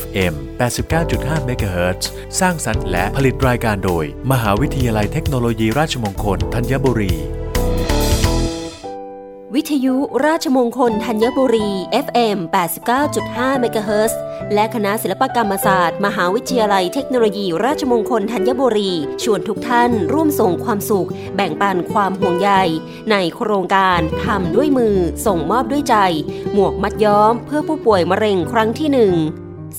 FM 89.5 MHz สร้างสรรค์และผลิตรายการโดย มหาวิทยาลัยเทคโนโลยีราชมงคลธัญบุรี วิทยุราชมงคลธัญบุรี FM 89.5 MHz และคณะศิลปกรรมศาสตร์ มหาวิทยาลัยเทคโนโลยีราชมงคลธัญบุรี ชวนทุกท่านร่วมส่งความสุข แบ่งปันความห่วงใย ในโครงการทำด้วยมือ ส่งมอบด้วยใจ หมวกมัดย้อม เพื่อผู้ป่วยมะเร็งครั้งที่หนึ่ง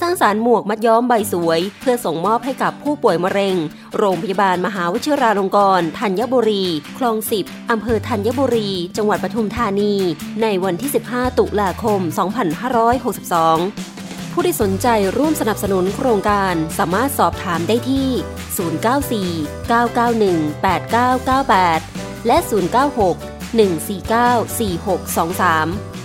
สร้างสารหมวกมัดย้อมใบสวย เพื่อส่งมอบให้กับผู้ป่วยมะเร็ง โรงพยาบาลมหาวิทยาลงกรณ์ธัญบุรี คลองสิบอำเภอธัญบุรี จังหวัดปทุมธานี ในวันที่ 15 ตุลาคม 2562ผู้ที่สนใจร่วมสนับสนุนโครงการสามารถสอบถามได้ที่ 094 991 8998 และ 096 149 4623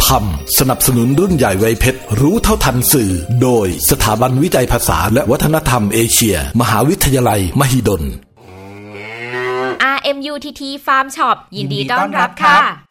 คำ สนับสนุนรุ่นใหญ่ไวยเพชร รู้เท่าทันสื่อ โดยสถาบันวิจัยภาษาและวัฒนธรรมเอเชีย มหาวิทยาลัย มหิดล RMUTT Farm Shop ยินดีต้อนรับค่ะ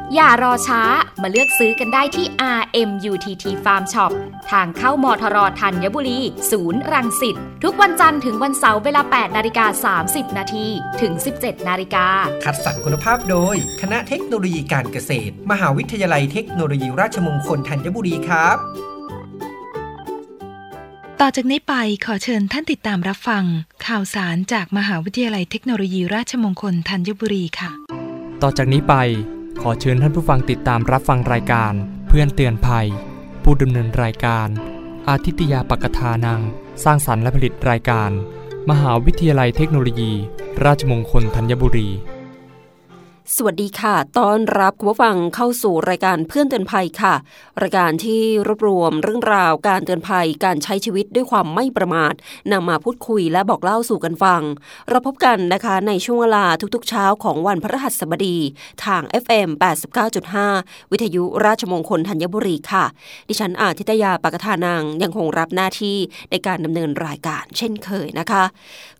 อย่ารอช้ามาเลือกซื้อกันได้ที่ RMUTT Farm Shop ทางเข้ามทรธัญบุรี ศูนย์รังสิตทุกวันจันทร์ถึงวันเสาร์เวลา 8 นาฬิกา 30 นาทีถึง 17 นาฬิกา คัดสรรคุณภาพโดย คณะเทคโนโลยีการเกษตร มหาวิทยาลัยเทคโนโลยีราชมงคลธัญบุรีครับ ต่อจากนี้ไปขอเชิญท่านติดตามรับฟัง ข่าวสารจากมหาวิทยาลัยเทคโนโลยีราชมงคลธัญบุรีค่ะ ต่อจากนี้ไป ขอเชิญท่านผู้ฟังติดตามรับฟังรายการ เพื่อนเตือนภัย ผู้ดำเนินรายการ อาทิตยาปกทานัง สร้างสรรค์และผลิตรายการ มหาวิทยาลัยเทคโนโลยี ราชมงคลธัญบุรี สวัสดีค่ะ ต้อนรับคุณผู้ฟังเข้าสู่รายการเพื่อนเตือนภัยค่ะ รายการที่รวบรวมเรื่องราวการเตือนภัยการใช้ชีวิตด้วยความไม่ประมาทนำมาพูดคุยและบอกเล่าสู่กันฟัง เราพบกันนะคะในช่วงเวลาทุกๆ เช้าของวันพฤหัสบดี ทาง FM 89.5 วิทยุราชมงคลธัญบุรีค่ะ ดิฉันอาทิตยาปากทานังยังคงรับหน้าที่ในการดำเนินรายการเช่นเคยนะคะ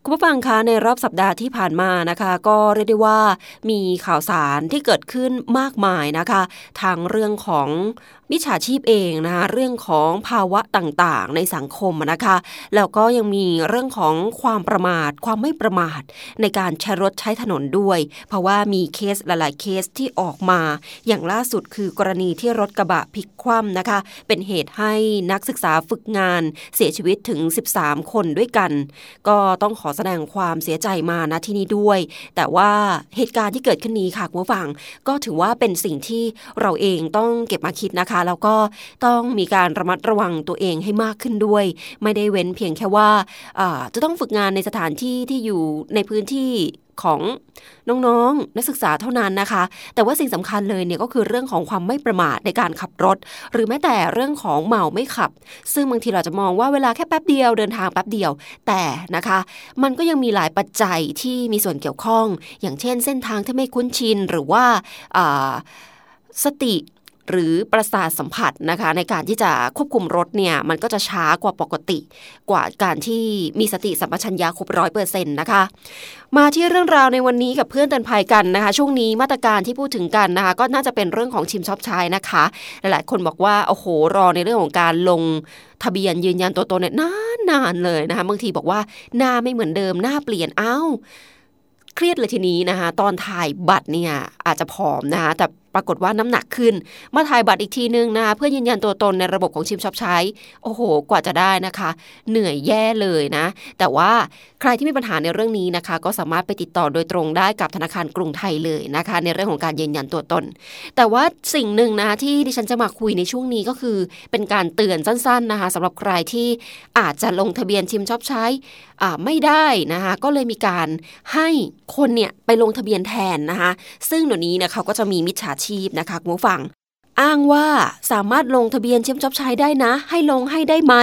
คุณผู้ฟังคะในรอบสัปดาห์ที่ผ่านมานะคะ ก็เรียกได้ว่ามีข่าวสารที่เกิดขึ้นมากมายนะคะทั้งเรื่องของ มิจฉาชีพเองนะคะเรื่องของภาวะต่างๆ ในสังคมนะคะแล้วก็ยังมีเรื่องของความประมาท ความไม่ประมาท ในการใช้รถใช้ถนนด้วย เพราะว่ามีเคสหลายๆเคสที่ออกมา อย่างล่าสุดคือกรณีที่รถกระบะพลิกคว่ำนะคะ เป็นเหตุให้นักศึกษาฝึกงานเสียชีวิตถึง 13 คนด้วยกัน ก็ต้องขอแสดงความเสียใจมาณที่นี้ด้วย แต่ว่าเหตุการณ์ที่เกิดขึ้นนี้ค่ะคุณผู้ฟัง ก็ถือว่าเป็นสิ่งที่เราเองต้องเก็บมาคิดนะคะแล้วก็ต้องมีการระมัดระวังตัวเองให้มากขึ้นด้วย ไม่ได้เว้นเพียงแค่ว่าจะต้องฝึกงานในสถานที่ที่อยู่ในพื้นที่ของน้องๆนักศึกษาเท่านั้นนะคะ แต่ว่าสิ่งสำคัญเลยเนี่ยก็คือเรื่องของความไม่ประมาทในการขับรถ หรือแม้แต่เรื่องของเมาไม่ขับ ซึ่งบางทีเราจะมองว่าเวลาแค่แป๊บเดียวเดินทางแป๊บเดียว แต่นะคะ มันก็ยังมีหลายปัจจัยที่มีส่วนเกี่ยวข้อง อย่างเช่นเส้นทางที่ไม่คุ้นชินหรือว่าสติ หรือประสาทสัมผัสนะคะ ในการที่จะควบคุมรถเนี่ยมันก็จะช้ากว่าปกติ กว่าการที่มีสติสัมปชัญญะครบร้อยเปอร์เซ็นต์นะคะ มาที่เรื่องราวในวันนี้กับเพื่อนเตือนภัยกันนะคะ ช่วงนี้มาตรการที่พูดถึงกันนะคะ ก็น่าจะเป็นเรื่องของชิมช็อปใช้นะคะ หลายๆ คนบอกว่าโอ้โหรอในเรื่องของการลงทะเบียนยืนยันตัวตนเนี่ยนานๆเลยนะคะบางทีบอกว่าหน้าไม่เหมือนเดิมหน้าเปลี่ยนเอ้าเครียดเลยทีนี้นะคะตอนถ่ายบัตรเนี่ยอาจจะผอมนะคะแต่ ปรากฏว่าน้ำหนักขึ้น มาถ่ายบัตรอีกทีนึงนะคะเพื่อยืนยันตัวตนในระบบของชิมช็อปใช้ โอ้โห กว่าจะได้นะคะ เหนื่อยแย่เลยนะ แต่ว่าใครที่มีปัญหาในเรื่องนี้นะคะ ก็สามารถไปติดต่อโดยตรงได้กับธนาคารกรุงไทยเลยนะคะ ในเรื่องของการยืนยันตัวตน แต่ว่าสิ่งหนึ่งนะคะที่ดิฉันจะมาคุยในช่วงนี้ก็คือ เป็นการเตือนสั้น ๆนะคะสำหรับใครที่อาจจะลงทะเบียนชิมช็อปใช้ไม่ได้นะคะก็เลยมีการให้คนเนี่ยไปลงทะเบียนแทนนะคะซึ่งเดี๋ยวนี้เนี่ยเขาก็จะมีมิจฉาชีพนะคะคุณผู้ฟัง อ้างว่าสามารถลงทะเบียนเชื่อมจอบใช้ได้นะ ให้ลงให้ได้ไหม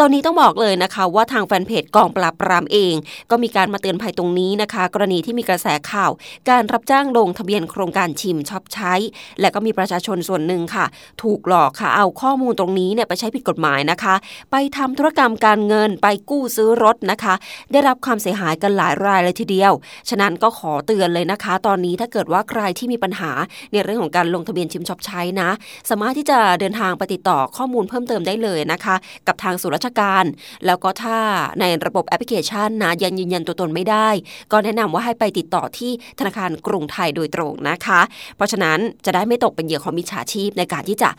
ตอนนี้ต้องบอกเลยนะคะว่าทางแฟนเพจกองปราบปรามเอง ก็มีการมาเตือนภัยตรงนี้นะคะ กรณีที่มีกระแสข่าว การรับจ้างลงทะเบียนโครงการชิมช็อปใช้ และก็มีประชาชนส่วนหนึ่งค่ะ ถูกหลอกค่ะเอาข้อมูลตรงนี้เนี่ยไปใช้ผิดกฎหมายนะคะ ไปทำธุรกรรมการเงินไปกู้ซื้อรถนะคะ ได้รับความเสียหายกันหลายรายเลยทีเดียว ฉะนั้นก็ขอเตือนเลยนะคะ ตอนนี้ถ้าเกิดว่าใครที่มีปัญหาในเรื่องของการลงทะเบียนชิมช็อปใช้นะสามารถที่จะเดินทางไปติดต่อข้อมูลเพิ่มเติมได้เลยนะคะ กับทางส่วนราชการ แล้วก็ถ้าในระบบแอปพลิเคชันนะยังยืนยันตัวตนไม่ได้ ก็แนะนำว่าให้ไปติดต่อที่ธนาคารกรุงไทยโดยตรงนะคะ เพราะฉะนั้นจะได้ไม่ตกเป็นเหยื่อของมิจฉาชีพในการที่จะ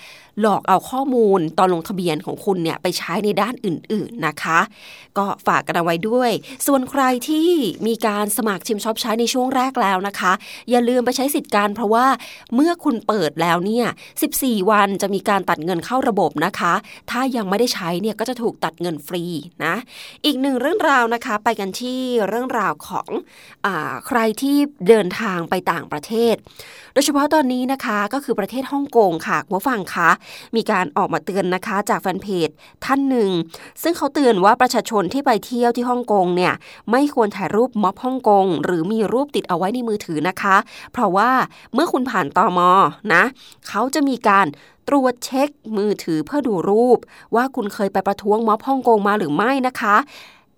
หลอกเอาข้อมูลตอนลงทะเบียนของคุณเนี่ยไปใช้ในด้านอื่น ๆนะคะ ก็ฝากกันเอาไว้ด้วย ส่วนใครที่มีการสมัครชิมช็อปใช้ในช่วงแรกแล้วนะคะ อย่าลืมไปใช้สิทธิ์การเพราะว่าเมื่อคุณเปิดแล้วเนี่ย14 วันจะมีการตัดเงินเข้าระบบนะคะ ถ้ายังไม่ได้ใช้เนี่ยก็จะถูกตัดเงินฟรีนะ อีกหนึ่งเรื่องราวนะคะ ไปกันที่เรื่องราวของอใครที่เดินทางไปต่างประเทศ โดยเฉพาะตอนนี้นะคะก็คือประเทศฮ่องกงค่ะผู้ฟังคะมีการออกมาเตือนนะคะจากแฟนเพจท่านหนึ่ง ซึ่งเขาเตือนว่าประชาชนที่ไปเที่ยวที่ฮ่องกงเนี่ยไม่ควรถ่ายรูปม็อบฮ่องกง หรือมีรูปติดเอาไว้ในมือถือนะคะ เพราะว่าเมื่อคุณผ่านตอมอนะเขาจะมีการตรวจเช็คมือถือเพื่อดูรูป ว่าคุณเคยไปประท้วงม็อบฮ่องกงมาหรือไม่นะคะ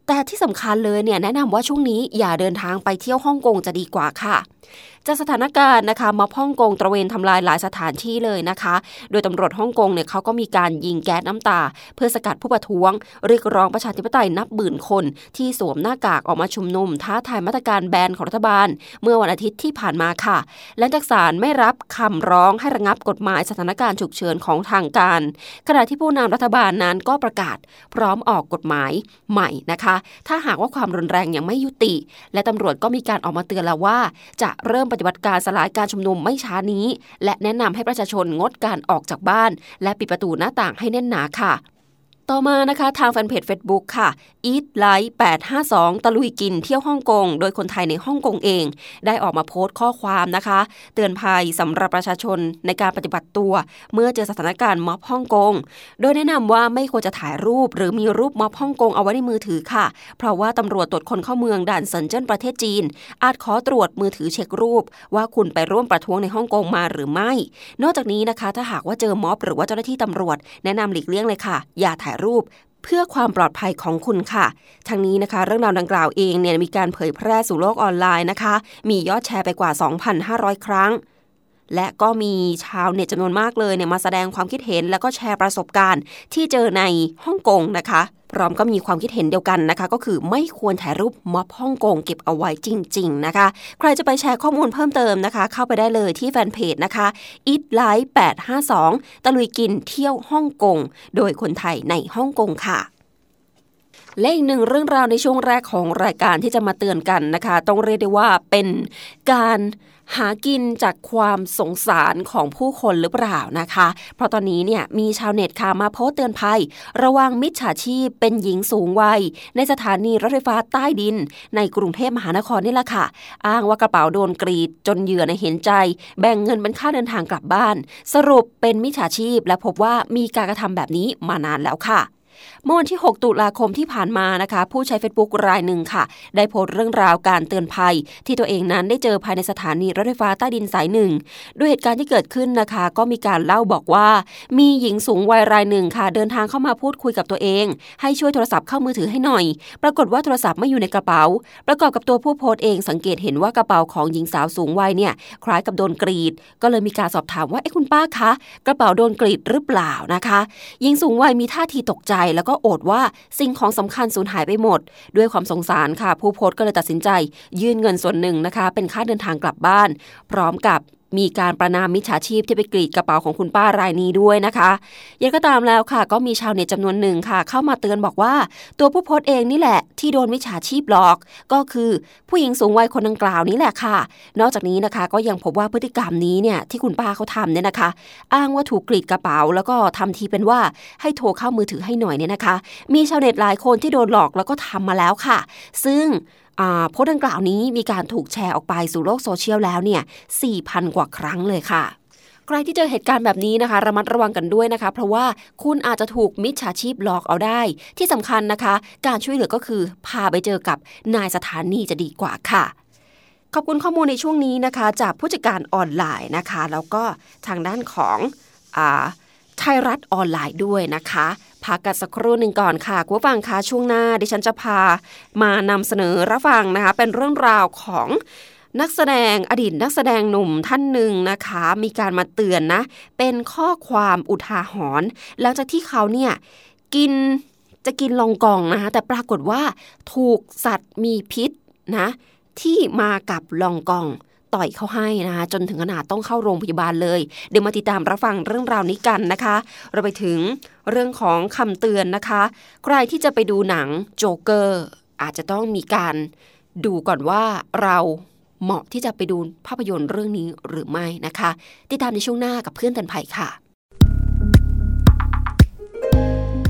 แต่ที่สำคัญเลยเนี่ยแนะนำว่าช่วงนี้อย่าเดินทางไปเที่ยวฮ่องกงจะดีกว่าค่ะ จากสถานการณ์นะคะมาฮ่องกงตระเวนทำลายหลายสถานที่เลยนะคะ โดยตำรวจฮ่องกงเนี่ยเขาก็มีการยิงแก๊สน้ำตา เพื่อสกัดผู้ประท้วง เรียกร้องประชาธิปไตยนับหมื่นคนที่สวมหน้ากากออกมาชุมนุม ท้าทายมาตรการแบนของรัฐบาล เมื่อวันอาทิตย์ที่ผ่านมาค่ะ และจากศาลไม่รับคำร้องให้ระงับกฎหมายสถานการณ์ฉุกเฉินของทางการ ขณะที่ผู้นำรัฐบาลนั้นก็ประกาศพร้อมออกกฎหมายใหม่นะคะ ถ้าหากว่าความรุนแรงยังไม่ยุติ และตำรวจก็มีการออกมาเตือนแล้วว่า จะเริ่มปฏิบัติการสลายการชุมนุมไม่ช้านี้ และแนะนำให้ประชาชนงดการออกจากบ้าน และปิดประตูหน้าต่างให้แน่นหนาค่ะ ต่อมานะคะทางแฟนเพจ Facebook ค่ะ Eat Light 852 ตะลุยกินเที่ยวฮ่องกง โดยคนไทยในฮ่องกงเอง ได้ออกมาโพสต์ข้อความนะคะ เตือนภัยสำหรับประชาชนในการปฏิบัติตัว เมื่อเจอสถานการณ์ม็อบฮ่องกง โดยแนะนำว่าไม่ควรจะถ่ายรูป หรือมีรูปม็อบฮ่องกงเอาไว้ในมือถือค่ะ เพราะว่าตำรวจตรวจคนเข้าเมืองด่านเซินเจิ้นประเทศจีน อาจขอตรวจมือถือเช็ครูป ว่าคุณไปร่วมประท้วงในฮ่องกงมาหรือไม่ นอกจากนี้นะคะ ถ้าหากว่าเจอม็อบหรือว่าเจ้าหน้าที่ตำรวจ แนะนำหลีกเลี่ยงเลยค่ะ อย่าถ่ายรูปเพื่อความปลอดภัยของคุณค่ะทั้งนี้นะคะ เรื่องราวดังกล่าวเองเนี่ยมีการเผยแพร่สู่โลกออนไลน์นะคะ มียอดแชร์ไปกว่า 2,500 ครั้ง และก็มีชาวเน็ตจำนวนมากเลยเนี่ยมาแสดงความคิดเห็น แล้วก็แชร์ประสบการณ์ ที่เจอในฮ่องกงนะคะ พร้อมก็มีความคิดเห็นเดียวกันนะคะ ก็คือไม่ควรถ่ายรูปม็อบฮ่องกงเก็บเอาไว้จริง ๆ นะคะ ใครจะไปแชร์ข้อมูลเพิ่มเติมนะคะ เข้าไปได้เลยที่แฟนเพจนะคะ eat life 852 ตะลุยกินเที่ยวฮ่องกงโดยคนไทยในฮ่องกงค่ะและอีกหนึ่งเรื่องราวในช่วงแรกของรายการที่จะมาเตือนกันนะคะ ต้องเรียกได้ว่าเป็นการ หากินจากความสงสารของผู้คนหรือเปล่านะคะ เพราะตอนนี้เนี่ยมีชาวเน็ตค่ะมาโพสเตือนภัย ระวังมิจฉาชีพเป็นหญิงสูงวัย ในสถานีรถไฟฟ้าใต้ดิน ในกรุงเทพมหานครนี่แหละค่ะ อ้างว่ากระเป๋าโดนกรีดจนเหยื่อในเห็นใจ แบ่งเงินเป็นค่าเดินทางกลับบ้าน สรุปเป็นมิจฉาชีพและพบว่ามีการกระทำแบบนี้มานานแล้วค่ะ เมื่อวันที่ 6 ตุลาคมที่ผ่านมานะคะ ผู้ใช้ Facebook รายหนึ่งค่ะ ได้โพสต์เรื่องราวการเตือนภัย ที่ตัวเองนั้นได้เจอภายในสถานีรถไฟฟ้าใต้ดินสายหนึ่งด้วยเหตุการณ์ที่เกิดขึ้นนะคะ ก็มีการเล่าบอกว่า มีหญิงสูงวัยรายหนึ่งค่ะ เดินทางเข้ามาพูดคุยกับตัวเอง ให้ช่วยโทรศัพท์เข้ามือถือให้หน่อย ปรากฏว่าโทรศัพท์ไม่อยู่ในกระเป๋า ประกอบกับตัวผู้โพสต์เองสังเกตเห็นว่ากระเป๋าของหญิงสาวสูงวัยเนี่ยคล้ายกับโดนกรีด ก็เลยมีการสอบถามว่าไอ้คุณป้าคะกระเป๋าโดนกรีดหรือเปล่านะคะ หญิงสูงวัยมีท่าทีตกใจแล้วก็โอดว่าสิ่งของสำคัญสูญหายไปหมด ด้วยความสงสารค่ะ ผู้โพสต์ก็เลยตัดสินใจ ยื่นเงินส่วนหนึ่งนะคะ เป็นค่าเดินทางกลับบ้าน พร้อมกับ มีการประนามมิจฉาชีพที่ไปกรีดกระเป๋าของคุณป้ารายนี้ด้วยนะคะยังก็ตามแล้วค่ะ ก็มีชาวเน็ตจำนวนหนึ่งค่ะ เข้ามาเตือนบอกว่า ตัวผู้โพสต์เองนี่แหละ ที่โดนมิจฉาชีพหลอก ก็คือผู้หญิงสูงวัยคนดังกล่าวนี้แหละค่ะ นอกจากนี้นะคะ ก็ยังพบว่าพฤติกรรมนี้เนี่ยที่คุณป้าเขาทำเนี่ยนะคะ อ้างว่าถูกกรีดกระเป๋า แล้วก็ทำทีเป็นว่าให้โทรเข้ามือถือให้หน่อยเนี่ยนะคะ มีชาวเน็ตหลายคนที่โดนหลอกแล้วก็ทำมาแล้วค่ะ ซึ่ง โพสต์ดังกล่าวนี้มีการถูกแชร์ออกไปสู่โลกโซเชียลแล้วเนี่ย 4,000 กว่าครั้งเลยค่ะ ใครที่เจอเหตุการณ์แบบนี้นะคะ ระมัดระวังกันด้วยนะคะ เพราะว่าคุณอาจจะถูกมิจฉาชีพหลอกเอาได้ ที่สำคัญนะคะ การช่วยเหลือก็คือพาไปเจอกับนายสถานีจะดีกว่าค่ะขอบคุณข้อมูลในช่วงนี้นะคะ จากผู้จัดการออนไลน์นะคะ แล้วก็ทางด้านของไทยรัฐออนไลน์ด้วยนะคะ พักกันสักครู่หนึ่งก่อนค่ะคุณฟังคะช่วงหน้า ดิฉันจะพามานำเสนอรับฟังนะคะ เป็นเรื่องราวของนักแสดงอดีตนักแสดงหนุ่มท่านหนึ่งนะคะ มีการมาเตือนนะ เป็นข้อความอุทาหรณ์หลังจากที่เขาเนี่ยกินจะกินลองกองนะคะแต่ปรากฏว่าถูกสัตว์มีพิษนะที่มากับลองกอง ต่อยเขาให้นะคะจนถึงขนาดต้องเข้าโรงพยาบาลเลย เดี๋ยวมาติดตามรับฟังเรื่องราวนี้กันนะคะ เราไปถึงเรื่องของคำเตือนนะคะ ใครที่จะไปดูหนังโจเกอร์อาจจะต้องมีการดูก่อนว่าเราเหมาะที่จะไปดูภาพยนตร์เรื่องนี้หรือไม่นะคะ ติดตามในช่วงหน้ากับเพื่อนตันภัยค่ะ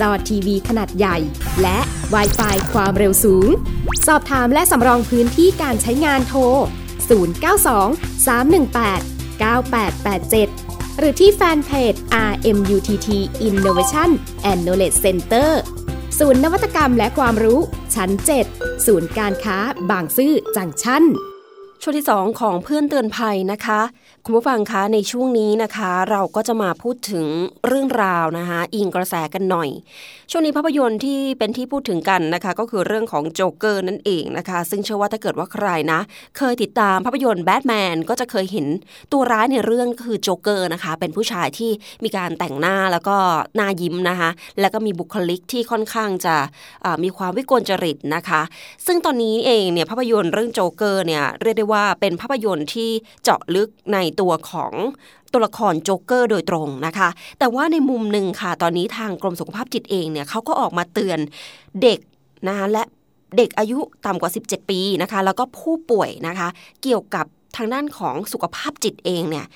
จอทีวีขนาดใหญ่ และ w i ไฟความเร็วสูง สอบถามและสำรองพื้นที่การใช้งานโทร 092 318 9887 หรือที่แฟนเพจ RMUTT Innovation and Knowledge Center ศูนย์นวัตกรรมและความรู้ชั้น 7 ศูนย์การค้าบางซื่อจังชั้นช่วงที่ 2 ของเพื่อนเตือนภัยนะคะคุณผู้ฟังคะในช่วงนี้นะคะ เราก็จะมาพูดถึงเรื่องราวนะคะอิงกระแสกันหน่อย ช่วงนี้ภาพยนตร์ที่เป็นที่พูดถึงกันนะคะ ก็คือเรื่องของโจ๊กเกอร์นั่นเองนะคะ ซึ่งเชื่อว่าถ้าเกิดว่าใครนะ เคยติดตามภาพยนตร์แบทแมนก็จะเคยเห็นตัวร้ายในเรื่องคือโจ๊กเกอร์นะคะ เป็นผู้ชายที่มีการแต่งหน้าแล้วก็หน้ายิ้มนะคะ แล้วก็มีบุคลิกที่ค่อนข้างจะมีความวิกลจริตนะคะ ซึ่งตอนนี้เองเนี่ยภาพยนตร์เรื่องโจ๊กเกอร์เนี่ยเรียกได้ว่าเป็นภาพยนตร์ที่เจาะลึกในตัวของตัวละครโจ๊กเกอร์โดยตรงนะคะ แต่ว่าในมุมหนึ่งค่ะ ตอนนี้ทางกรมสุขภาพจิตเองเนี่ยเขาก็ออกมาเตือนเด็กนะคะและเด็กอายุต่ำกว่า 17 ปีนะคะ แล้วก็ผู้ป่วยนะคะ เกี่ยวกับ ทางด้านของสุขภาพจิตเองเนี่ย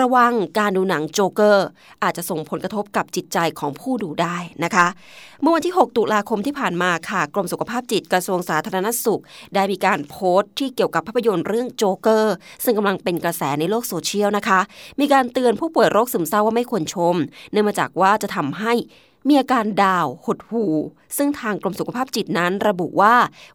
ระวังการดูหนังโจเกอร์ อาจจะส่งผลกระทบกับจิตใจของผู้ดูได้นะคะ เมื่อวันที่ 6 ตุลาคมที่ผ่านมาค่ะ กรมสุขภาพจิตกระทรวงสาธารณสุข ได้มีการโพสต์ที่เกี่ยวกับภาพยนตร์เรื่องโจเกอร์ ซึ่งกำลังเป็นกระแสในโลกโซเชียลนะคะ มีการเตือนผู้ป่วยโรคซึมเศร้าว่าไม่ควรชม เนื่องมาจากว่าจะทำให้ มีอาการดาวน์ หดหู่ซึ่งทางกรมสุขภาพจิตนั้นระบุว่า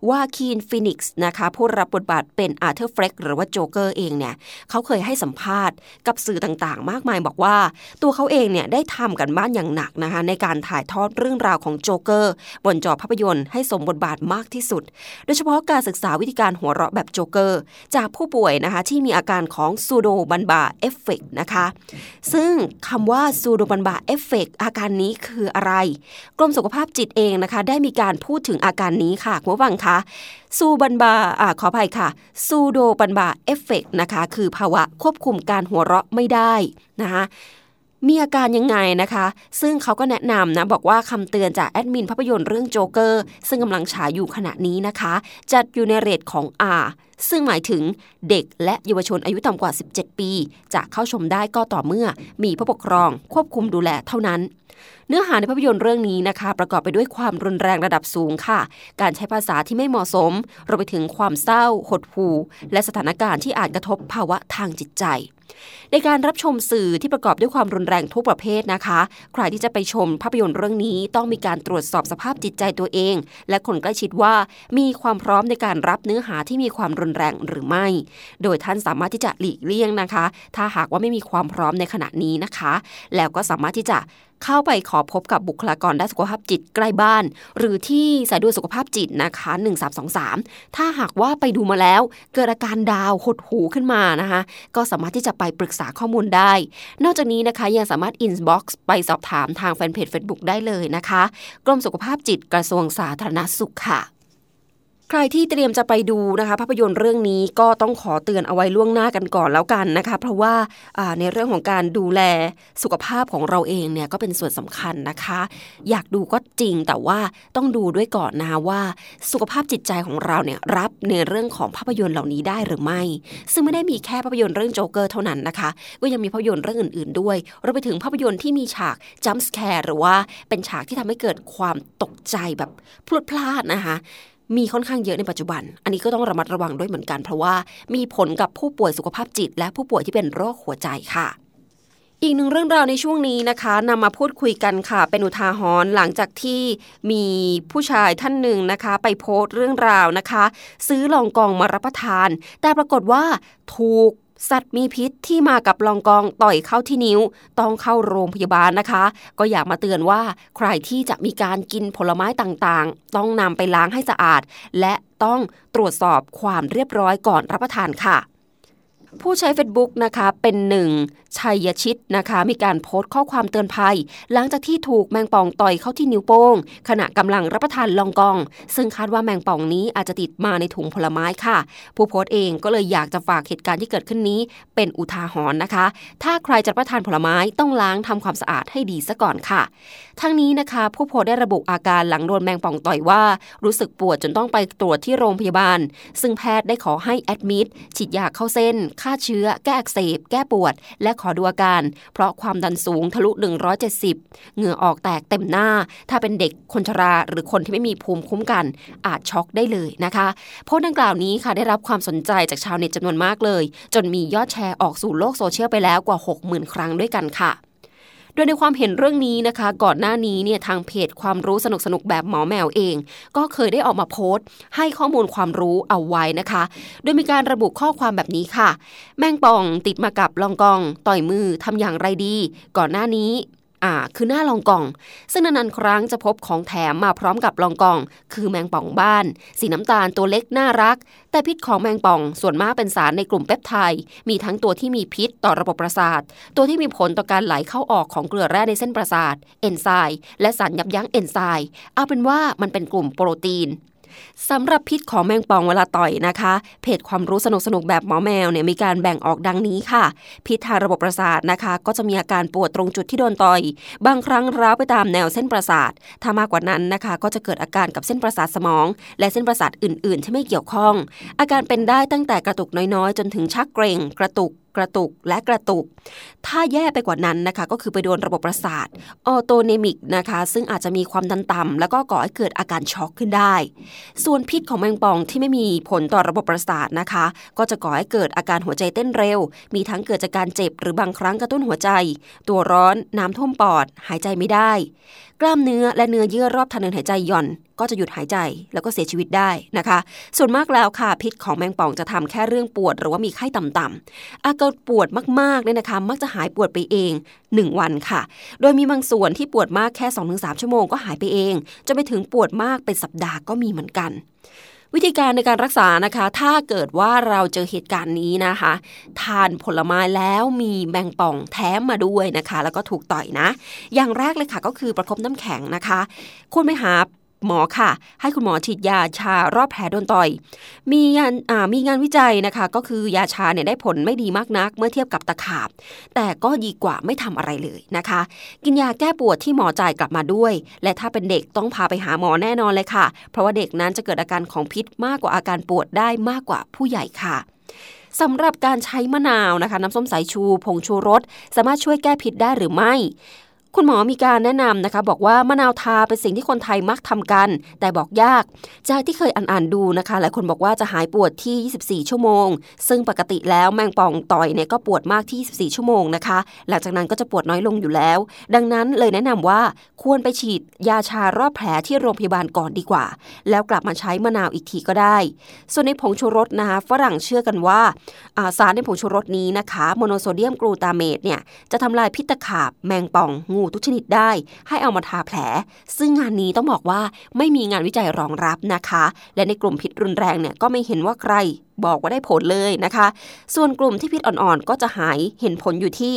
วาคีนฟินิกซ์นะคะผู้รับบทบาทเป็นอาร์เธอร์เฟร็กหรือว่าโจเกอร์เองเนี่ยเขาเคยให้สัมภาษณ์กับสื่อต่างๆ มากมายบอกว่า ตัวเขาเองเนี่ยได้ทำการบ้านอย่างหนักนะคะในการถ่ายทอดเรื่องราวของโจเกอร์บนจอภาพยนตร์ให้สมบทบาทมากที่สุด โดยเฉพาะการศึกษาวิธีการหัวเราะแบบโจเกอร์จากผู้ป่วยนะคะที่มีอาการของ pseudobulbar affect นะคะซึ่งคำว่า pseudobulbar affect อาการนี้คืออะไร กรมสุขภาพจิตเองนะคะ ได้มีการพูดถึงอาการนี้ค่ะคุณฟังคะซูบันบาอ่าขออภัยค่ะ pseudobulbar affect นะคะ คือภาวะควบคุมการหัวเราะไม่ได้นะคะมีอาการยังไงนะคะ ซึ่งเขาก็แนะนำนะ บอกว่าคำเตือนจากแอดมินภาพยนตร์เรื่องโจเกอร์ ซึ่งกำลังฉายอยู่ขณะนี้นะคะ จัดอยู่ในเรทของ R ซึ่งหมายถึงเด็กและเยาวชนอายุต่ำกว่า 17 ปี จะเข้าชมได้ก็ต่อเมื่อมีผู้ปกครองควบคุมดูแลเท่านั้น เนื้อหาในภาพยนตร์เรื่องนี้นะคะ ประกอบไปด้วยความรุนแรงระดับสูงค่ะ การใช้ภาษาที่ไม่เหมาะสมรวมไปถึงความเศร้า หดหู่และสถานการณ์ที่อาจกระทบภาวะทางจิตใจ ในการรับชมสื่อที่ประกอบด้วยความรุนแรงทุกประเภทนะคะ ใครที่จะไปชมภาพยนตร์เรื่องนี้ต้องมีการตรวจสอบสภาพจิตใจตัวเอง และคนใกล้ชิดว่ามีความพร้อมในการรับเนื้อหาที่มีความรุนแรงหรือไม่ โดยท่านสามารถที่จะหลีกเลี่ยงนะคะ ถ้าหากว่าไม่มีความพร้อมในขณะนี้นะคะ แล้วก็สามารถที่จะ เข้าไปขอพบกับบุคลากรด้านสุขภาพจิตใกล้บ้าน หรือที่สายด่วนสุขภาพจิตนะคะ 1323 ถ้าหากว่าไปดูมาแล้ว เกิดอาการ down หดหู่ขึ้นมานะคะ ก็สามารถที่จะไปปรึกษาข้อมูลได้ นอกจากนี้นะคะยังสามารถ inbox ไปสอบถามทางแฟนเพจ Facebook ได้เลยนะคะ กรมสุขภาพจิตกระทรวงสาธารณสุขค่ะ ใครที่เตรียมจะไปดูนะคะ ภาพยนตร์เรื่องนี้ก็ต้องขอเตือนเอาไว้ล่วงหน้ากันก่อนแล้วกันนะคะ เพราะว่าในเรื่องของการดูแลสุขภาพของเราเองเนี่ยก็เป็นส่วนสำคัญนะคะ อยากดูก็จริงแต่ว่าต้องดูด้วยก่อนนะว่า สุขภาพจิตใจของเราเนี่ยรับในเรื่องของภาพยนตร์เหล่านี้ได้หรือไม่ ซึ่งไม่ได้มีแค่ภาพยนตร์เรื่องโจ๊กเกอร์เท่านั้นนะคะ ก็ยังมีภาพยนตร์เรื่องอื่น ๆ ด้วยรวมไปถึงภาพยนตร์ที่มีฉาก jump scare หรือว่าเป็นฉากที่ทำให้เกิดความตกใจแบบพรวดพราดนะคะ มีค่อนข้างเยอะในปัจจุบัน อันนี้ก็ต้องระมัดระวังด้วยเหมือนกัน เพราะว่ามีผลกับผู้ป่วยสุขภาพจิต และผู้ป่วยที่เป็นโรคหัวใจค่ะอีกหนึ่งเรื่องราวในช่วงนี้นะคะนำมาพูดคุยกันค่ะ เป็นอุทาหรณ์หลังจากที่มีผู้ชายท่านหนึ่งนะคะ ไปโพสต์เรื่องราวนะคะ ซื้อลองกองมารับประทาน แต่ปรากฏว่าถูก สัตว์มีพิษที่มากับลองกองต่อยเข้าที่นิ้ว ต้องเข้าโรงพยาบาลนะคะ ก็อยากมาเตือนว่าใครที่จะมีการกินผลไม้ต่างๆ ต้องนำไปล้างให้สะอาด และต้องตรวจสอบความเรียบร้อยก่อนรับประทานค่ะ ผู้ใช้ Facebook นะคะเป็นหนึ่งชัยชิตนะคะ มีการโพสต์ข้อความเตือนภัย หลังจากที่ถูกแมงป่องต่อยเข้าที่นิ้วโป้ง ขณะกำลังรับประทานลองกอง ซึ่งคาดว่าแมงป่องนี้อาจจะติดมาในถุงผลไม้ค่ะ ผู้โพสต์เองก็เลยอยากจะฝากเหตุการณ์ที่เกิดขึ้นนี้ เป็นอุทาหรณ์นะคะ ถ้าใครจะรับประทานผลไม้ต้องล้างทำความสะอาดให้ดีซะก่อนค่ะ ทั้งนี้นะคะ ผู้โพสต์ได้ระบุอาการหลังโดนแมงป่องต่อยว่า รู้สึกปวดจนต้องไปตรวจที่โรงพยาบาล ซึ่งแพทย์ได้ขอให้แอดมิดฉีดยาเข้าเส้นฆ่าเชื้อ แก้อักเสบ แก้ปวด และขอดูอาการ เพราะความดันสูงทะลุ 170 เหงื่อออกแตกเต็มหน้า ถ้าเป็นเด็กคนชราหรือคนที่ไม่มีภูมิคุ้มกัน อาจช็อกได้เลยนะคะโพสต์ดังกล่าวนี้ค่ะได้รับความสนใจจากชาวเน็ตจำนวนมากเลย จนมียอดแชร์ออกสู่โลกโซเชียลไปแล้วกว่า 60,000 ครั้งด้วยกันค่ะ โดยในความเห็นเรื่องนี้นะคะ ก่อนหน้านี้เนี่ยทางเพจความรู้สนุกสนุกแบบหมอแมวเอง ก็เคยได้ออกมาโพสต์ ให้ข้อมูลความรู้เอาไว้นะคะ โดยมีการระบุข้อความแบบนี้ค่ะ แมงป่องติดมากับลองกอง ต่อยมือทำอย่างไรดี ก่อนหน้านี้ อ่าคือหน้าลองกอง ซึ่งนานๆครั้งจะพบของแถมมาพร้อมกับลองกอง คือแมงป่องบ้าน สีน้ำตาลตัวเล็กน่ารัก แต่พิษของแมงป่องส่วนมากเป็นสารในกลุ่มเปปไทด์มีทั้งตัวที่มีพิษต่อระบบประสาท ตัวที่มีผลต่อการไหลเข้าออกของเกลือแร่ในเส้นประสาท เอนไซม์และสารยับยั้งเอนไซม์เอาเป็นว่ามันเป็นกลุ่มโปรตีน สำหรับพิษของแมงป่องเวลาต่อยนะคะ เพจความรู้สนุกสนุกแบบหมอแมวเนี่ยมีการแบ่งออกดังนี้ค่ะ พิษทางระบบประสาทนะคะ ก็จะมีอาการปวดตรงจุดที่โดนต่อย บางครั้งร้าวไปตามแนวเส้นประสาท ถ้ามากกว่านั้นนะคะ ก็จะเกิดอาการกับเส้นประสาทสมอง และเส้นประสาทอื่น ๆ ที่ไม่เกี่ยวข้อง อาการเป็นได้ตั้งแต่กระตุกน้อยๆ จนถึงชักเกร็งกระตุก กระตุกและกระตุก ถ้าแย่ไปกว่านั้นนะคะ ก็คือไปโดนระบบประสาท autonomic นะคะ ซึ่งอาจจะมีความดันต่ำแล้วก็ก่อให้เกิดอาการช็อกขึ้นได้ ส่วนพิษของแมงป่องที่ไม่มีผลต่อระบบประสาทนะคะ ก็จะก่อให้เกิดอาการหัวใจเต้นเร็ว มีทั้งเกิดจากการเจ็บหรือบางครั้งกระตุ้นหัวใจ ตัวร้อนน้ำท่วมปอด หายใจไม่ได้ กล้ามเนื้อและเนื้อเยื่อรอบทางเดินหายใจหย่อน ก็จะหยุดหายใจแล้วก็เสียชีวิตได้นะคะ ส่วนมากแล้วค่ะพิษของแมงป่องจะทำแค่เรื่องปวดหรือว่ามีไข้ต่ำๆอาการปวดมากๆเนี่ยนะคะ มักจะหายปวดไปเอง 1 วันค่ะ โดยมีบางส่วนที่ปวดมากแค่ 2-3 ชั่วโมงก็หายไปเองจนไปถึงปวดมากเป็นสัปดาห์ก็มีเหมือนกัน วิธีการในการรักษานะคะ ถ้าเกิดว่าเราเจอเหตุการณ์นี้นะคะ ทานผลไม้แล้วมีแมงป่องแถมมาด้วยนะคะ แล้วก็ถูกต่อยนะ อย่างแรกเลยค่ะก็คือประคบน้ำแข็งนะคะควรไปหา หมอค่ะ ให้คุณหมอฉีดยาชารอบแผลโดนต่อย มีงานมีงานวิจัยนะคะ ก็คือยาชาเนี่ยได้ผลไม่ดีมากนัก เมื่อเทียบกับตะขาบ แต่ก็ดีกว่าไม่ทำอะไรเลยนะคะ กินยาแก้ปวดที่หมอจ่ายกลับมาด้วย และถ้าเป็นเด็กต้องพาไปหาหมอแน่นอนเลยค่ะ เพราะว่าเด็กนั้นจะเกิดอาการของพิษมากกว่าอาการปวดได้มากกว่าผู้ใหญ่ค่ะสำหรับการใช้มะนาวนะคะ น้ำส้มสายชู ผงชูรส สามารถช่วยแก้พิษได้หรือไม่ คุณหมอมีการแนะนำนะคะ บอกว่ามะนาวทาเป็นสิ่งที่คนไทยมักทำกัน แต่บอกยาก จากที่เคยอ่านๆดูนะคะ หลายคนบอกว่าจะหายปวดที่ 24 ชั่วโมง ซึ่งปกติแล้วแมงป่องต่อยเนี่ยก็ปวดมากที่ 24 ชั่วโมงนะคะ หลังจากนั้นก็จะปวดน้อยลงอยู่แล้ว ดังนั้นเลยแนะนำว่าควรไปฉีดยาชารอบแผลที่โรงพยาบาลก่อนดีกว่า แล้วกลับมาใช้มะนาวอีกทีก็ได้ ส่วนในผงชูรสนะคะฝรั่งเชื่อกันว่าสารในผงชูรสนี้นะคะ โมโนโซเดียมกลูตาเมตเนี่ยจะทำลายพิษตะขาบแมงป่องงูทุกชนิดได้ ให้เอามาทาแผล ซึ่งงานนี้ต้องบอกว่าไม่มีงานวิจัยรองรับนะคะ และในกลุ่มพิษรุนแรงเนี่ยก็ไม่เห็นว่าใครบอกว่าได้ผลเลยนะคะ ส่วนกลุ่มที่พิษอ่อนๆ ก็จะหายเห็นผลอยู่ที่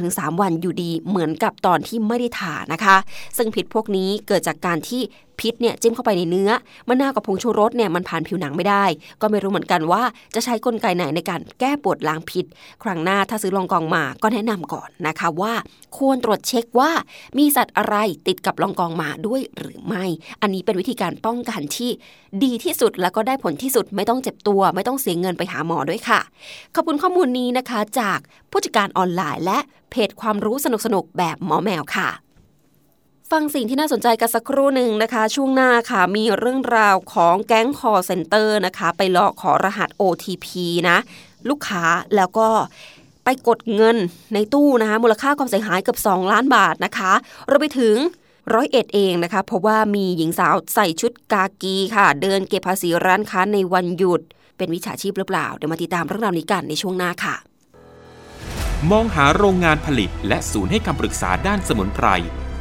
1-3 วันอยู่ดีเหมือนกับตอนที่ไม่ได้ทานะคะ ซึ่งพิษพวกนี้เกิดจากการที่ พิษเนี่ยจิ้มเข้าไปในเนื้อมะนาวกับผงชูรสเนี่ยมันผ่านผิวหนังไม่ได้ ก็ไม่รู้เหมือนกันว่าจะใช้กลไกไหนในการแก้ปวดล้างพิษ ครั้งหน้าถ้าซื้อลองกองมาก็แนะนำก่อนนะคะว่า ควรตรวจเช็คว่ามีสัตว์อะไรติดกับลองกองมาด้วยหรือไม่ อันนี้เป็นวิธีการป้องกันที่ดีที่สุดแล้วก็ได้ผลที่สุดไม่ต้องเจ็บตัว ไม่ต้องเสียเงินไปหาหมอด้วยค่ะ ขอบคุณข้อมูลนี้นะคะ จากผู้จัดการออนไลน์ และเพจความรู้สนุกๆแบบหมอแมวค่ะ ฟังสิ่งที่น่าสนใจกันสักครู่หนึ่งนะคะ ช่วงหน้าค่ะมีเรื่องราวของแก๊งคอลเซ็นเตอร์นะคะ ไปหลอกขอรหัส OTP นะ ลูกค้าแล้วก็ไปกดเงินในตู้นะคะ มูลค่าความเสียหายเกือบ2 ล้านบาทนะคะเราไปถึงร้อยเอ็ดเองนะคะ เพราะว่ามีหญิงสาวใส่ชุดกากีค่ะ เดินเก็บภาษีร้านค้าในวันหยุด เป็นวิชาชีพหรือเปล่า เดี๋ยวมาติดตามเรื่องราวนี้กันในช่วงหน้าค่ะ มองหาโรงงานผลิต และศูนย์ให้คำปรึกษาด้านสมุนไพร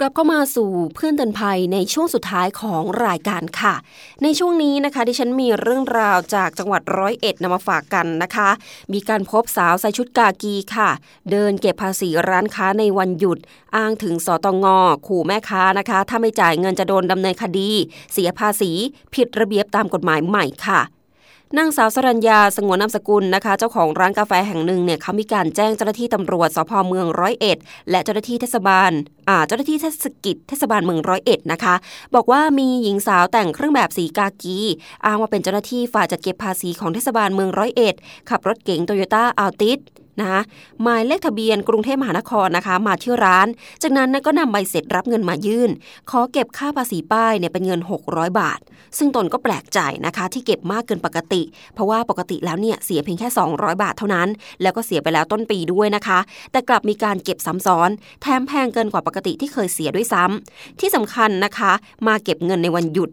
กลับเข้ามาสู่เพื่อนเตือนภัยในช่วงสุดท้ายของรายการค่ะ ในช่วงนี้นะคะที่ฉันมีเรื่องราวจากจังหวัดร้อยเอ็ดนำมาฝากกันนะคะ มีการพบสาวใส่ชุดกากีค่ะ เดินเก็บภาษีร้านค้าในวันหยุด อ้างถึงสตงขู่แม่ค้านะคะ ถ้าไม่จ่ายเงินจะโดนดำเนินคดี เสียภาษี ผิดระเบียบตามกฎหมายใหม่ค่ะ นางสาวสรัญญาสงวนนามสกุลนะคะ เจ้าของร้านกาแฟแห่งหนึ่งเนี่ยเขามีการแจ้งเจ้าหน้าที่ตำรวจสพเมืองร้อยเอ็ดและเจ้าหน้าที่เทศบาลอ่าเจ้าหน้าที่เทศกิจเทศบาลเมืองร้อยเอ็ดนะคะ บอกว่ามีหญิงสาวแต่งเครื่องแบบสีกากีอ้างว่าเป็นเจ้าหน้าที่ฝ่ายจัดเก็บภาษีของเทศบาลเมืองร้อยเอ็ดขับรถเก๋งโตโยต้าอัลติส นะคะหมายเลขทะเบียนกรุงเทพมหานครนะคะ มาที่ร้าน จากนั้นก็นำใบเสร็จรับเงินมายื่น ขอเก็บค่าภาษีป้ายเนี่ยเป็นเงิน 600 บาท ซึ่งตนก็แปลกใจนะคะ ที่เก็บมากเกินปกติ เพราะว่าปกติแล้วเนี่ยเสียเพียงแค่ 200 บาทเท่านั้น แล้วก็เสียไปแล้วต้นปีด้วยนะคะ แต่กลับมีการเก็บซ้ำซ้อน แถมแพงเกินกว่าปกติที่เคยเสียด้วยซ้ำที่สำคัญนะคะ มาเก็บเงินในวันหยุด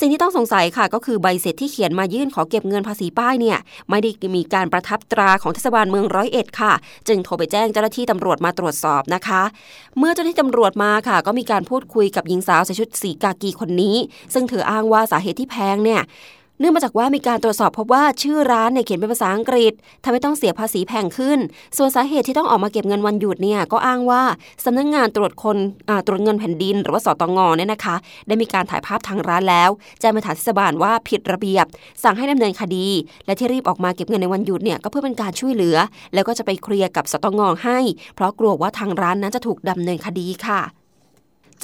สิ่งที่ต้องสงสัยค่ะก็คือใบเสร็จที่เขียนมายื่นขอเก็บเงินภาษีป้ายเนี่ยไม่ได้มีการประทับตราของเทศบาลเมืองร้อยเอ็ดค่ะ จึงโทรไปแจ้งเจ้าหน้าที่ตำรวจมาตรวจสอบนะคะ เมื่อเจ้าหน้าที่ตำรวจมาค่ะ ก็มีการพูดคุยกับหญิงสาวใส่ชุดสีกากีคนนี้ ซึ่งเธออ้างว่าสาเหตุที่แพงเนี่ย นื่องมาจากว่ามีการตรวจสอบพบว่าชื่อร้านเนี่ยเขียนเป็นภาษาอังกฤษทำให้ต้องเสียภาษีแพงขึ้น ส่วนสาเหตุที่ต้องออกมาเก็บเงินวันหยุดเนี่ยก็อ้างว่าสำนักงงานตรวจคนตรวจเงินแผ่นดิน หรือว่าสตงเนี่ยนะคะ ได้มีการถ่ายภาพทางร้านแล้วแจ้งไปถานเทศบาลว่าผิดระเบียบ สั่งให้ดำเนินคดี และที่รีบออกมาเก็บเงินในวันหยุดเนี่ยก็เพื่อเป็นการช่วยเหลือ แล้วก็จะไปเคลียร์กับสตงให้ เพราะกลัวว่าทางร้านนั้นจะถูกดำเนินคดีค่ะ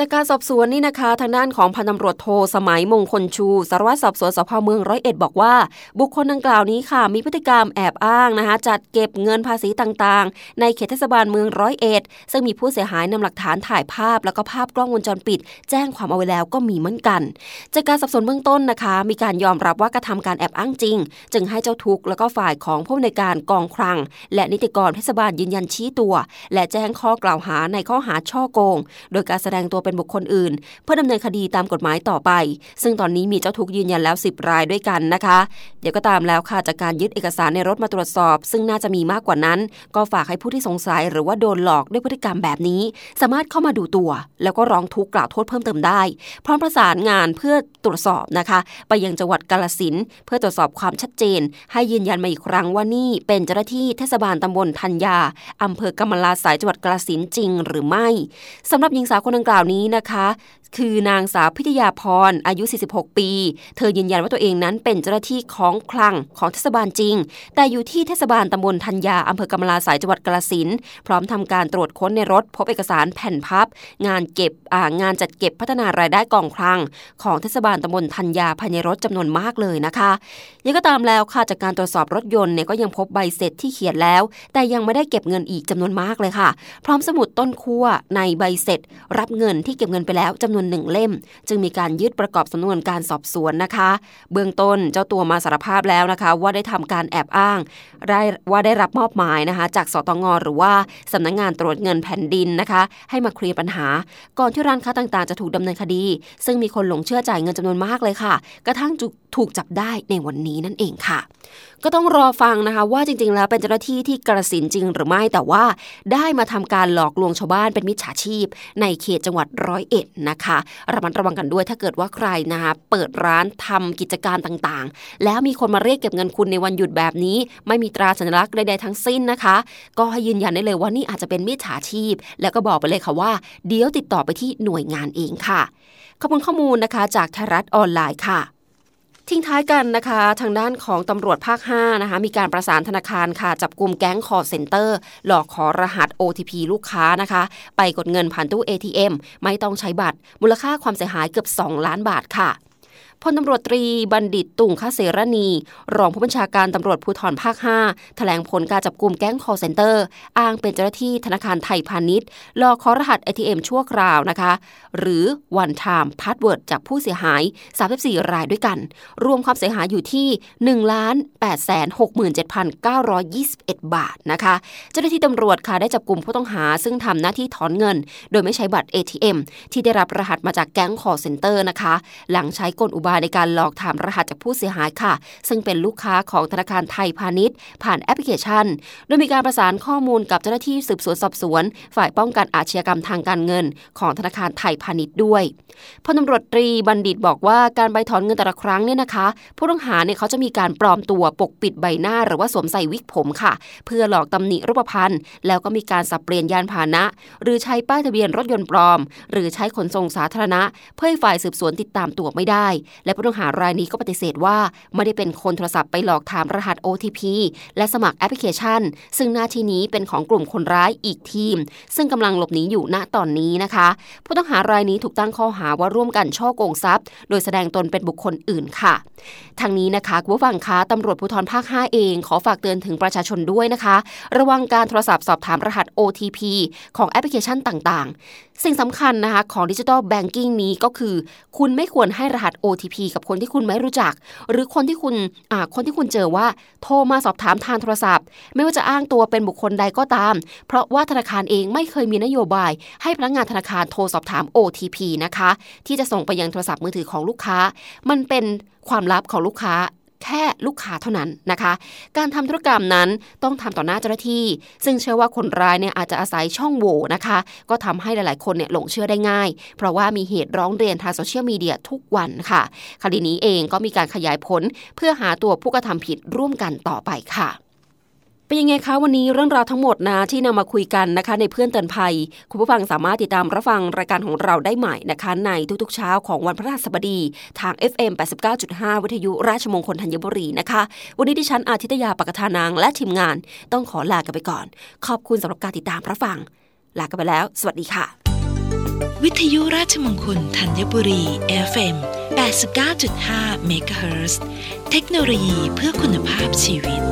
จากการสอบสวนนี่นะคะ ทางด้านของพันตำรวจโทสมัยมงคลชูสารวัตรสอบสวนสพเมืองร้อยเอ็ดบอกว่า บุคคลดังกล่าวนี้ค่ะ มีพฤติกรรมแอบอ้างนะคะ จัดเก็บเงินภาษีต่างๆ ในเขตเทศบาลเมืองร้อยเอ็ดซึ่งมีผู้เสียหายนำหลักฐานถ่ายภาพ แล้วก็ภาพกล้องวงจรปิด แจ้งความเอาไว้แล้วก็มีเหมือนกัน จากการสอบสวนเบื้องต้นนะคะ มีการยอมรับว่ากระทำการแอบอ้างจริง จึงให้เจ้าทุกข์แล้วก็ฝ่ายของผู้ในการกองคลัง และนิติกรเทศบาลยืนยันชี้ตัว และแจ้งข้อกล่าวหาในข้อหาช่อโกง โดยการแสดงตัวเป็นบุคคลอื่น เพื่อดำเนินคดีตามกฎหมายต่อไป ซึ่งตอนนี้มีเจ้าทุกยืนยันแล้ว 10 รายด้วยกันนะคะ เดี๋ยวก็ตามแล้วค่ะจากการยึดเอกสารในรถมาตรวจสอบ ซึ่งน่าจะมีมากกว่านั้น ก็ฝากให้ผู้ที่สงสัยหรือว่าโดนหลอกด้วยพฤติกรรมแบบนี้ สามารถเข้ามาดูตัว แล้วก็ร้องทุกข์กล่าวโทษเพิ่มเติมได้ พร้อมประสานงานเพื่อตรวจสอบนะคะ ไปยังจังหวัดกาลสินเพื่อตรวจสอบความชัดเจน ให้ยืนยันมาอีกครั้งว่านี่เป็นเจ้าหน้าที่เทศบาลตำบลธัญญาอำเภอกำมะลาสายจังหวัดกาลสินจริง หรือไม่สำหรับหญิงสาวคนดังกล่าวนี้นะคะ คือนางสาวพิทยาพรอายุ 46 ปี เธอยืนยันว่าตัวเองนั้นเป็นเจ้าหน้าที่ของคลังของเทศบาลจริง แต่อยู่ที่เทศบาลตำบลธัญญาอำเภอกำมะลาสายจังหวัดกาลสินพร้อมทำการตรวจค้นในรถ พบเอกสารแผ่นพับ งานเก็บงานจัดเก็บพัฒนารายได้กองคลัง ของเทศบาลตำบลธัญญาภายในรถจำนวนมากเลยนะคะยังก็ตามแล้วค่ะจากการตรวจสอบรถยนต์เนี่ยก็ยังพบใบเสร็จที่เขียนแล้ว แต่ยังไม่ได้เก็บเงินอีกจำนวนมากเลยค่ะ พร้อมสมุดต้นคั่วในใบเสร็จ รับเงินที่เก็บเงินไปแล้วจำนวนหนึ่งเล่ม จึงมีการยึดประกอบสำนวนการสอบสวนนะคะ เบื้องต้นเจ้าตัวมาสารภาพแล้วนะคะ ว่าได้ทำการแอบอ้างได้ว่าได้รับมอบหมายนะคะ จากสตงหรือว่าสำนักงงานตรวจเงินแผ่นดินนะคะ ให้มาเคลียร์ปัญหา ก่อนที่ร้านค้าต่างๆ จะถูกดำเนินคดี ซึ่งมีคนหลงเชื่อจ่ายเงินจำนวนมากเลยค่ะ กระทั่งถูกจับได้ในวันนี้นั่นเองค่ะก็ต้องรอฟังนะคะ ว่าจริง ๆ แล้วเป็นเจ้าหน้าที่ที่กระสินจริงหรือไม่แต่ว่า ได้มาทำการหลอกลวงชาวบ้านเป็นมิจฉาชีพ ในเขตจังหวัดร้อยเอ็ดนะคะระมัดระวังกันด้วยถ้าเกิดว่าใครนะคะเปิดร้านทำกิจการต่างๆ แล้วมีคนมาเรียกเก็บเงินคุณในวันหยุดแบบนี้ ไม่มีตราสัญลักษณ์ใดๆทั้งสิ้นนะคะ ก็ให้ยืนยันได้เลยว่านี่อาจจะเป็นมิจฉาชีพ แล้วก็บอกไปเลยค่ะว่าเดี๋ยวติดต่อไปที่หน่วยงานเองค่ะขอบคุณข้อมูลนะคะ จากไทยรัฐออนไลน์ค่ะ ทิ้งท้ายกันนะคะ ทางด้านของตำรวจภาค 5 นะคะ มีการประสานธนาคารค่ะ จับกลุ่มแก๊งคอร์เซ็นเตอร์ หลอกขอรหัส OTP ลูกค้านะคะ ไปกดเงินผ่านตู้ ATM ไม่ต้องใช้บัตร มูลค่าความเสียหายเกือบ 2 ล้านบาทค่ะ พลตำรวจตรีบัณฑิตตุงคะเศรณี รองผู้บัญชาการตำรวจภูธรภาค 5 แถลงผลการจับกลุ่มแก๊งคอร์เซ็นเตอร์ อ้างเป็นเจ้าหน้าที่ธนาคารไทยพาณิชย์หลอกขอรหัส ATM ชั่วคราวนะคะ หรือ one time password จากผู้เสียหาย 34 รายด้วยกัน รวมความเสียหายอยู่ที่1ล้าน867,921 บาทนะคะ เจ้าหน้าที่ตำรวจค่ะได้จับกลุ่มผู้ต้องหา ซึ่งทำหน้าที่ถอนเงิน โดยไม่ใช้บัตร ATM ที่ได้รับรหัสมาจากแก๊งคอลเซ็นเตอร์นะคะ หลังใช้กลอุบายในการหลอกถามรหัสจากผู้เสียหายค่ะ ซึ่งเป็นลูกค้าของธนาคารไทยพาณิชย์ ผ่านแอปพลิเคชัน โดยมีการประสานข้อมูลกับเจ้าหน้าที่สืบสวนสอบสวน ฝ่ายป้องกันอาชญากรรมทางการเงิน ของธนาคารไทยพาณิชย์ด้วยพลตำรวจตรีบัณฑิตบอกว่าการใบถอนเงินแต่ละครั้งเนี่ยนะคะ ผู้ต้องหาเนี่ยเขาจะมีการปลอมตัวปกปิดใบหน้า หรือว่าสวมใส่วิกผมค่ะ เพื่อหลอกตำหนิรูปพรรณแล้วก็มีการสับเปลี่ยนยานพาหนะ หรือใช้ป้ายทะเบียนรถยนต์ปลอม หรือใช้ขนส่งสาธารณะ เพื่อให้ฝ่ายสืบสวนติดตามตัวไม่ได้และผู้ต้องหารายนี้ก็ปฏิเสธว่า ไม่ได้เป็นคนโทรศัพท์ไปหลอกถามรหัส OTP และสมัครแอปพลิเคชัน ซึ่งหน้าที่นี้เป็นของกลุ่มคนร้ายอีกทีม ซึ่งกำลังหลบหนีอยู่ณตอนนี้นะคะ ผู้ต้องหารายนี้ถูกตั้งข้อหาว่าร่วมกันช่อโกงทรัพย์ โดยแสดงตนเป็นบุคคลอื่นค่ะทางนี้นะคะคุณผู้ฟังคะตำรวจภูธรภาค 5 เอง ขอฝากเตือนถึงประชาชนด้วยนะคะ ระวังการโทรศัพท์สอบถามรหัส OTP ของแอปพลิเคชันต่างๆ สิ่งสำคัญนะคะของดิจิทัลแบงกิ้งนี้ก็คือ คุณไม่ควรให้รหัส OTP กับคนที่คุณไม่รู้จัก หรือคนที่คุณอ่าคนที่คุณเจอว่า โทรมาสอบถามทางโทรศัพท์ ไม่ว่าจะอ้างตัวเป็นบุคคลใดก็ตาม เพราะว่าธนาคารเองไม่เคยมีนโยบาย ให้พนักงานธนาคารโทรสอบถาม OTP นะคะ ที่จะส่งไปยังโทรศัพท์มือถือของลูกค้า มันเป็นความลับของลูกค้า แค่ลูกค้าเท่านั้นนะคะ การทำธุรกรรมนั้นต้องทำต่อหน้าเจ้าหน้าที่ ซึ่งเชื่อว่าคนร้ายเนี่ยอาจจะอาศัยช่องโหว่นะคะ ก็ทำให้หลายๆ คนเนี่ยหลงเชื่อได้ง่าย เพราะว่ามีเหตุร้องเรียนทางโซเชียลมีเดียทุกวันค่ะ คดีนี้เองก็มีการขยายผลเพื่อหาตัวผู้กระทำผิดร่วมกันต่อไปค่ะ เป็นยังไงคะวันนี้เรื่องราวทั้งหมดนะที่นำมาคุยกันนะคะ ในเพื่อนเตือนภัย คุณผู้ฟังสามารถติดตามรับฟังรายการของเราได้ใหม่นะคะ ในทุกๆเช้าของวันพระราชบดี ทาง FM 89.5 วิทยุราชมงคลธัญบุรีนะคะ วันนี้ดิฉันอาทิตยาปกทานางและทีมงาน ต้องขอลากันไปก่อน ขอบคุณสำหรับการติดตามรับฟัง ลากันไปแล้ว สวัสดีค่ะ วิทยุราชมงคลธัญบุรี FM 89.5เมกะเฮิร์เทคโนโลยีเพื่อคุณภาพชีวิต